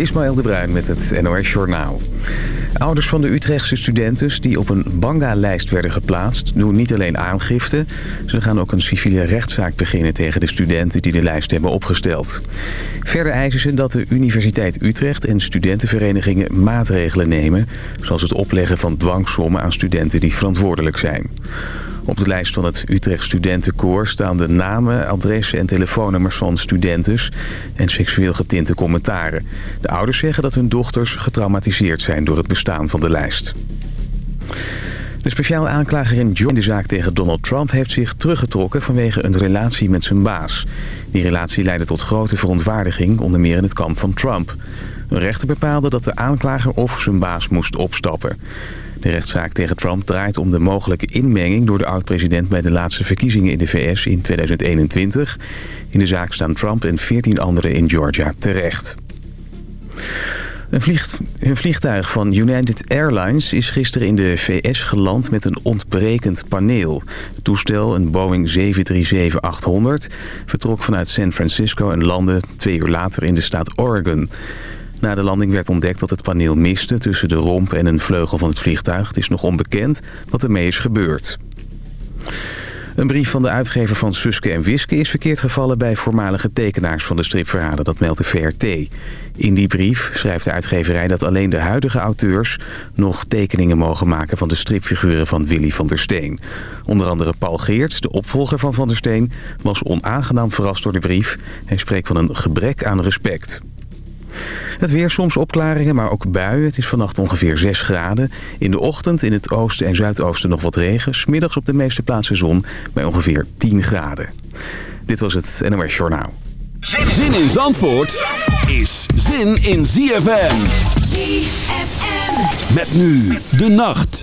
Ismaël de Bruin met het NOS Journaal. Ouders van de Utrechtse studenten die op een banga-lijst werden geplaatst... doen niet alleen aangifte, ze gaan ook een civiele rechtszaak beginnen... tegen de studenten die de lijst hebben opgesteld. Verder eisen ze dat de Universiteit Utrecht en studentenverenigingen maatregelen nemen... zoals het opleggen van dwangsommen aan studenten die verantwoordelijk zijn. Op de lijst van het Utrecht Studentenkoor staan de namen, adressen en telefoonnummers van studenten en seksueel getinte commentaren. De ouders zeggen dat hun dochters getraumatiseerd zijn door het bestaan van de lijst. De speciale aanklager in de zaak tegen Donald Trump heeft zich teruggetrokken vanwege een relatie met zijn baas. Die relatie leidde tot grote verontwaardiging, onder meer in het kamp van Trump. Een rechter bepaalde dat de aanklager of zijn baas moest opstappen. De rechtszaak tegen Trump draait om de mogelijke inmenging door de oud-president bij de laatste verkiezingen in de VS in 2021. In de zaak staan Trump en 14 anderen in Georgia terecht. Een, een, vliegtuig van United Airlines is gisteren in de VS geland met een ontbrekend paneel. Het toestel, een Boeing 737-800, vertrok vanuit San Francisco en landde twee uur later in de staat Oregon. Na de landing werd ontdekt dat het paneel miste tussen de romp en een vleugel van het vliegtuig. Het is nog onbekend wat ermee is gebeurd. Een brief van de uitgever van Suske en Wiske is verkeerd gevallen bij voormalige tekenaars van de stripverhalen, dat meldt de VRT. In die brief schrijft de uitgeverij dat alleen de huidige auteurs nog tekeningen mogen maken van de stripfiguren van Willy van der Steen. Onder andere Paul Geerts, de opvolger van Van der Steen, was onaangenaam verrast door de brief. Hij spreekt van een gebrek aan respect. Het weer soms opklaringen, maar ook buien. Het is vannacht ongeveer 6 graden. In de ochtend in het oosten en zuidoosten nog wat regen. Smiddags op de meeste plaatsen zon bij ongeveer 10 graden. Dit was het NOS Journaal. Zin in Zandvoort is zin in ZFM. ZFM. Met nu de nacht.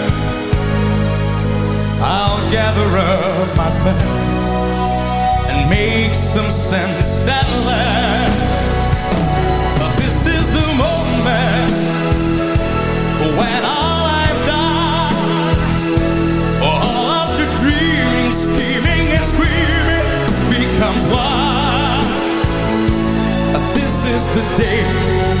I'll gather up my past and make some sense at last. But this is the moment when all I've done, all of the dreaming, scheming, and screaming becomes one. This is the day.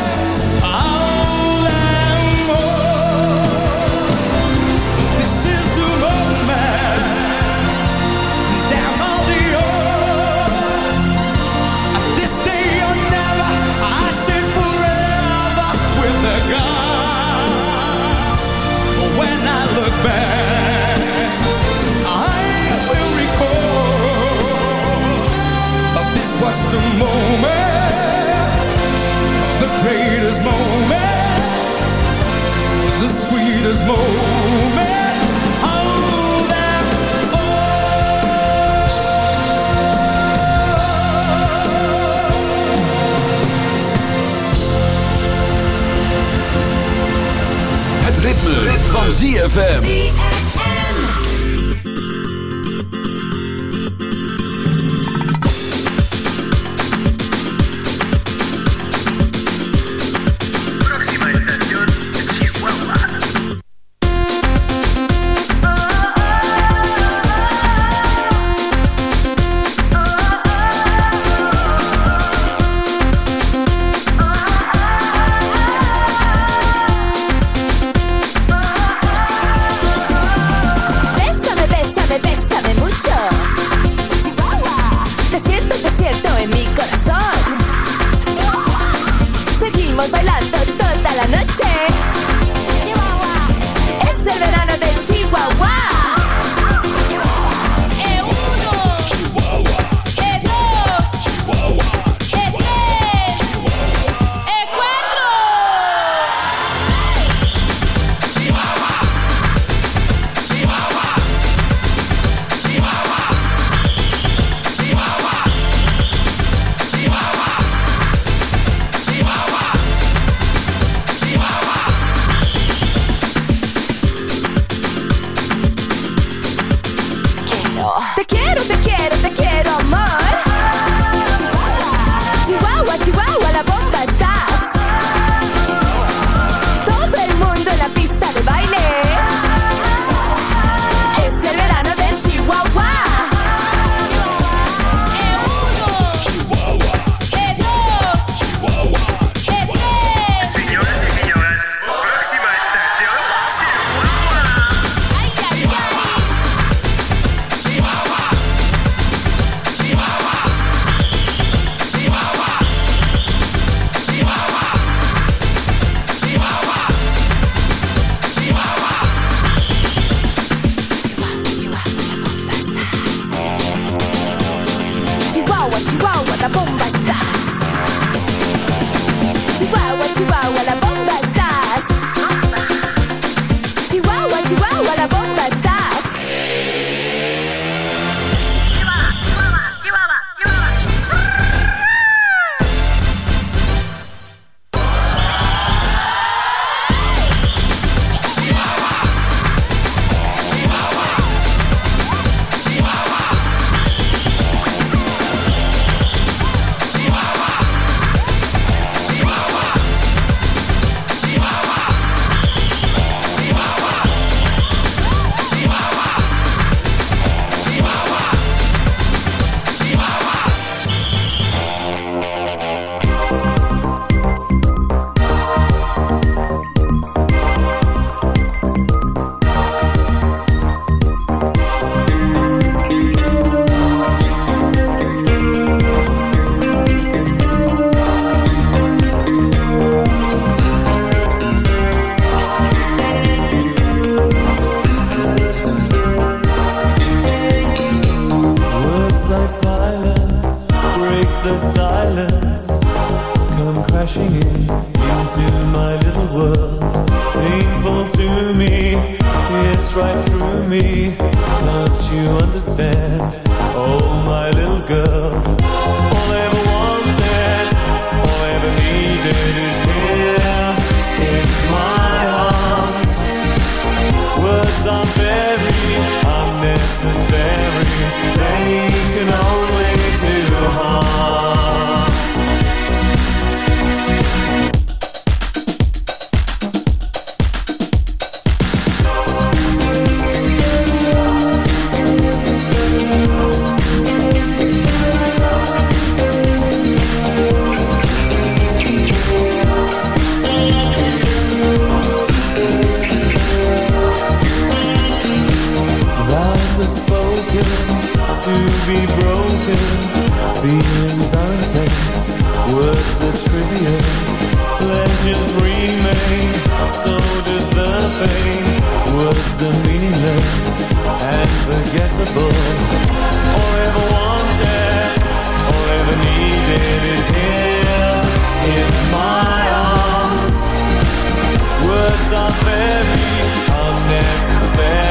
greatest moment, the sweetest moment. Ritme, ritme, van ZFM. Very unnecessary.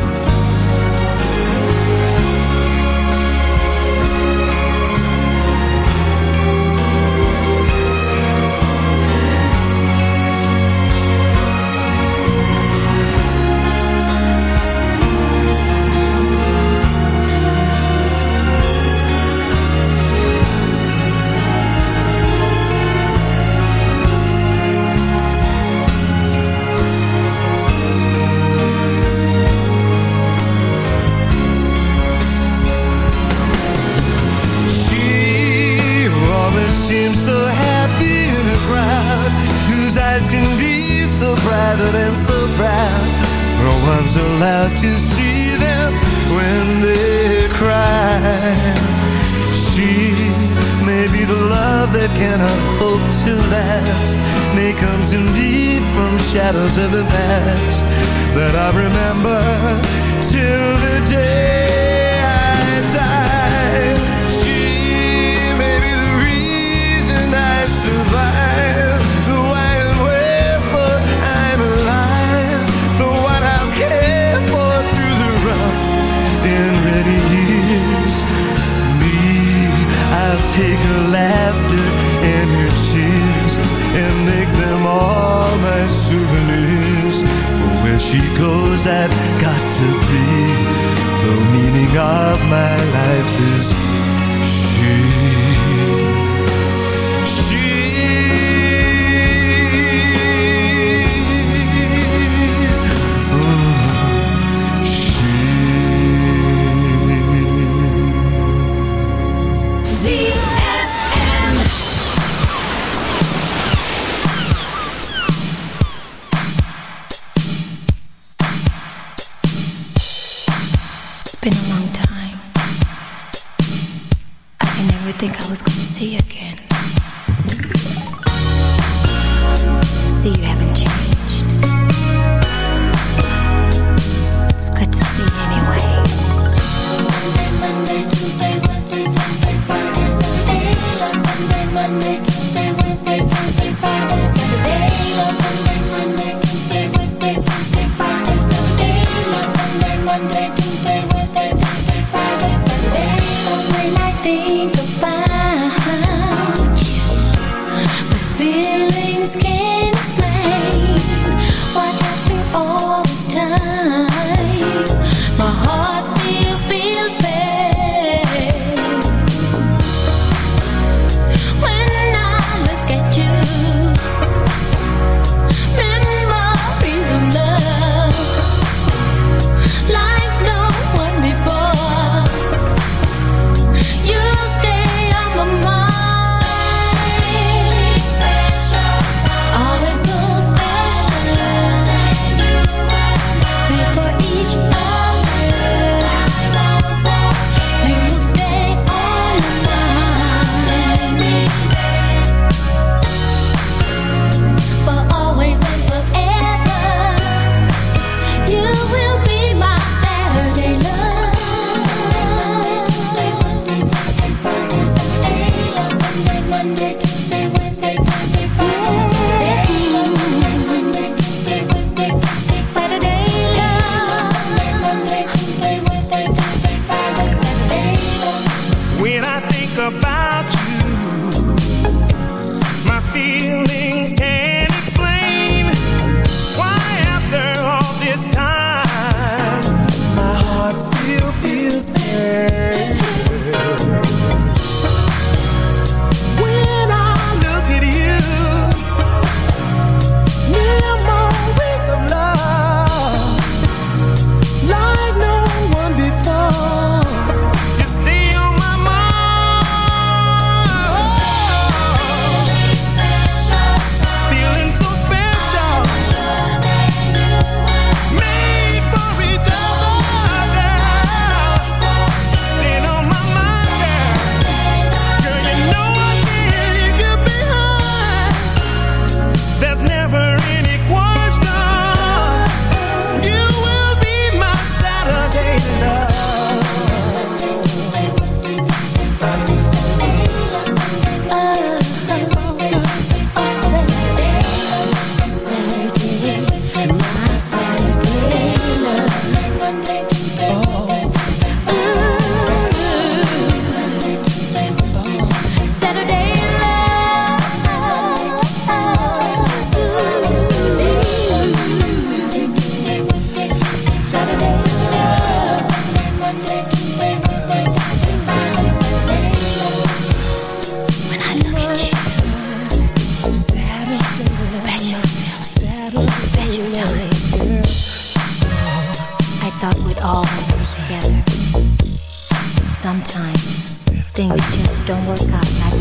don't work out like.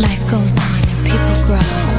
Life goes on and people grow.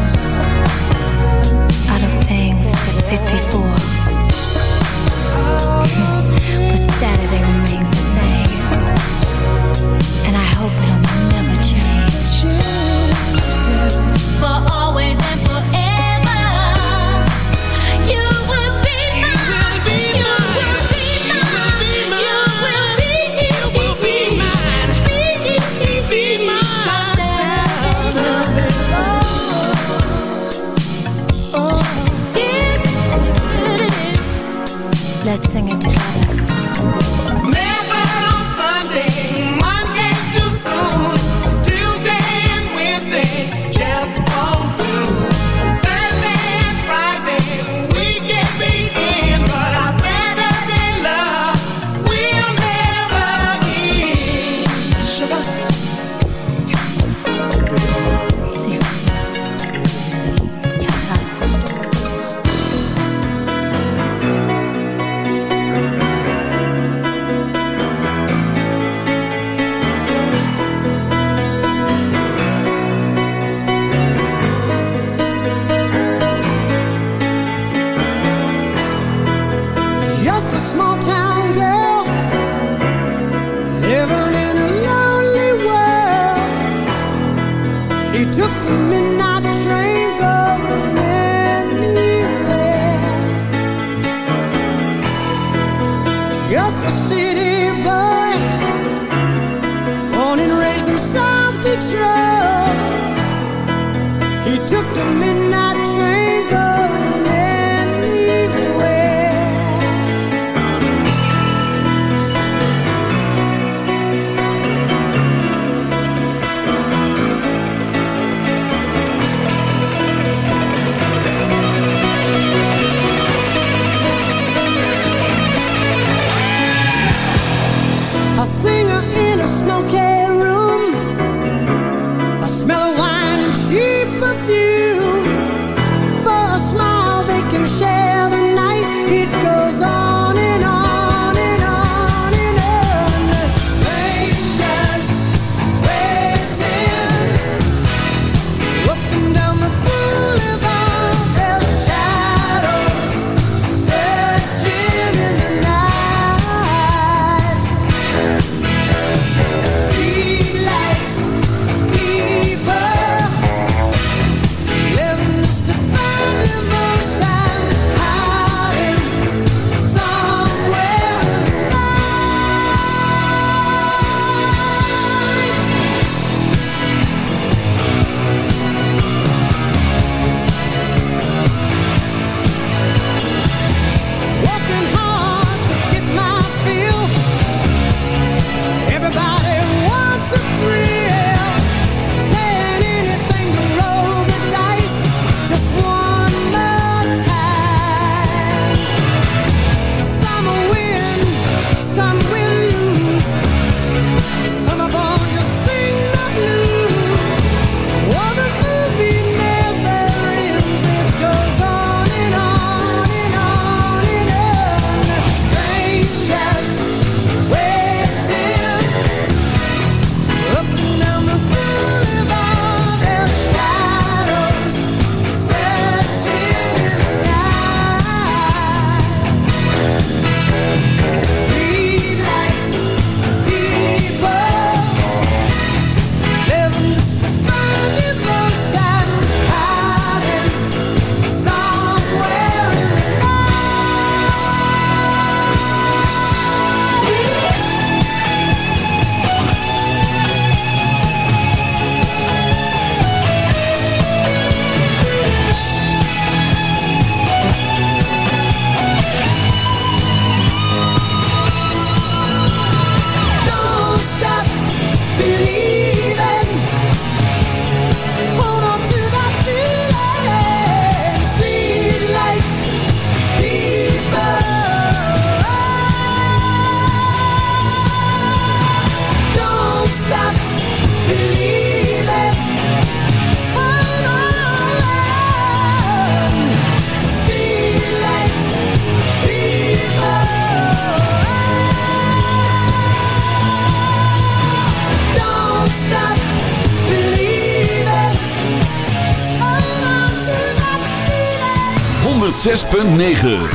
he took the minute 9.